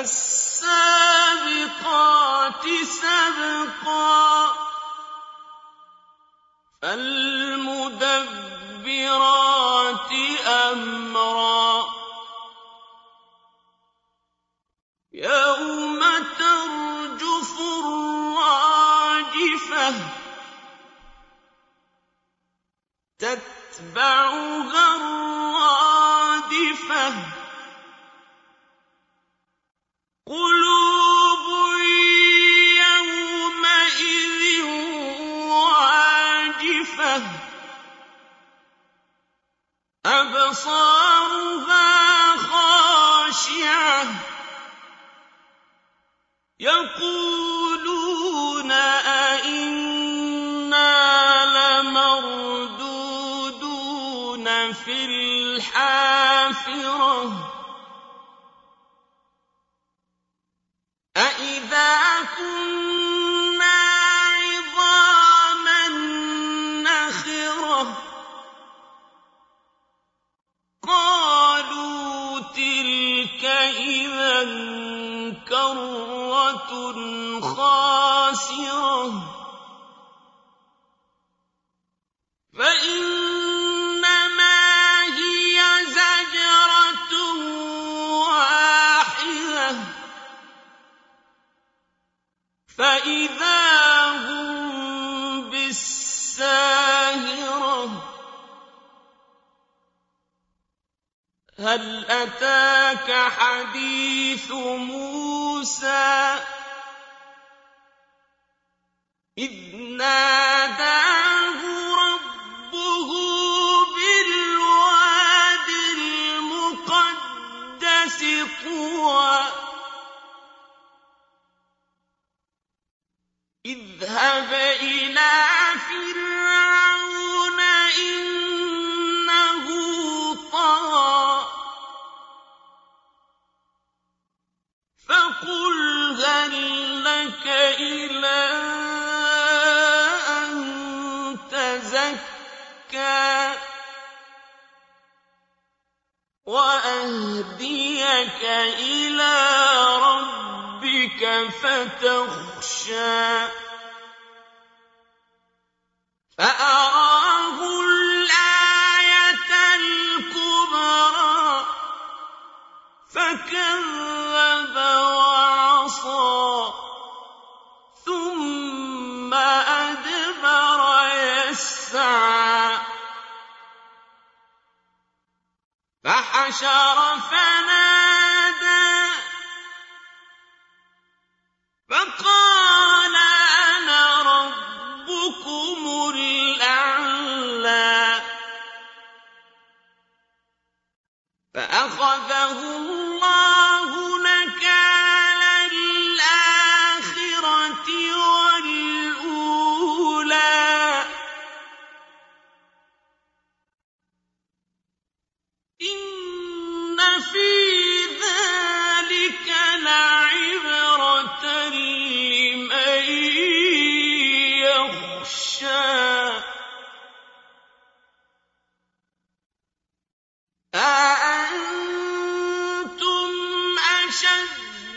فالسابقات سبقا. فالمدبرات أمرا. يوم ترجف الراجفة. قُلُوبٌ يَوْمَئِذٍ وَاجِفَةٌ. أَبْصَارُهَا خَاشِعَةٌ. يَقُولُونَ أَإِنَّا لَمَرْدُودُونَ فِي الْحَافِرَةِ. كَرَّةٌ خَاسِرَةٌ. حَدِيثُ مُوسَىٰ. إِذْ نَادَاهُ رَبُّهُ بِالْوَادِ الْمُقَدَّسِ طُوًى اذْهَبْ إِلَىٰ إِلَىٰ أَن تَزَكَّىٰ وَأَهْدِيَكَ إِلَىٰ رَبِّكَ فَتَخْشَىٰ فَأَرَاهُ الْآيَةَ الْكُبْرَىٰ فَكَذَّبَ فَحَشَرَ فَنَادَىٰ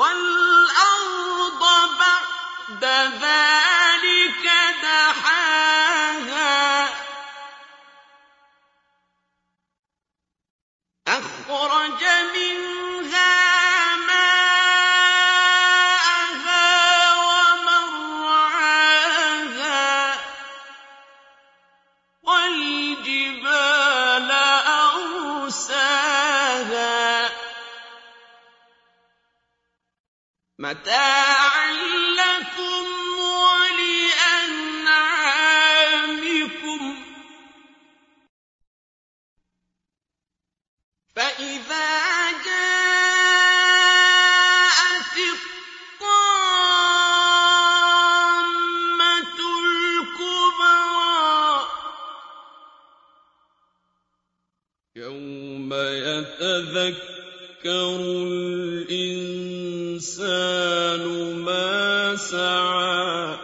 وَالْأَرْضَ بَعْدَ ذَٰلِكَ دَحَاهَا. أَخْرَجَ مِنْهَا مَتَاعًا يَتَذَكَّرُ الْإِنسَانُ مَا سَعَىٰ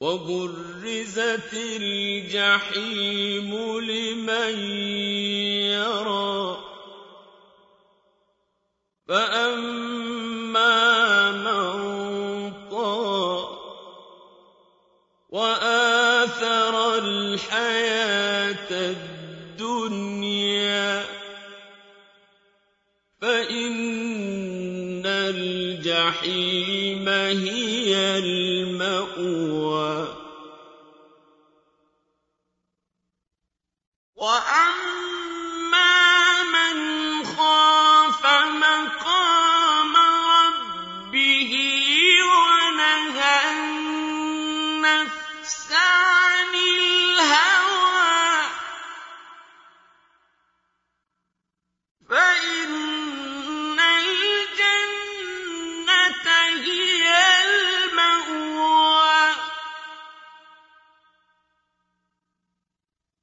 وَبُرِّزَتِ الْجَحِيمُ لِمَن يَرَىٰ فَأَمَّا مَن طَغَىٰ وَآثَرَ الْحَيَاةَ الدُّنْيَا فَإِنَّ الْجَحِيمَ هِيَ الْمَأْوَىٰ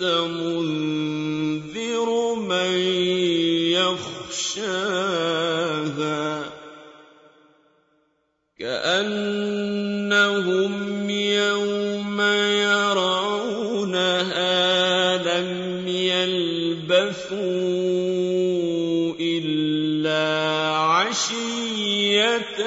أَنتَ مُنذِرُ مَن يَخْشَاهَا كَأَنَّهُمْ يَوْمَ يَرَوْنَهَا لَمْ يَلْبَثُوا إِلَّا عَشِيَّةً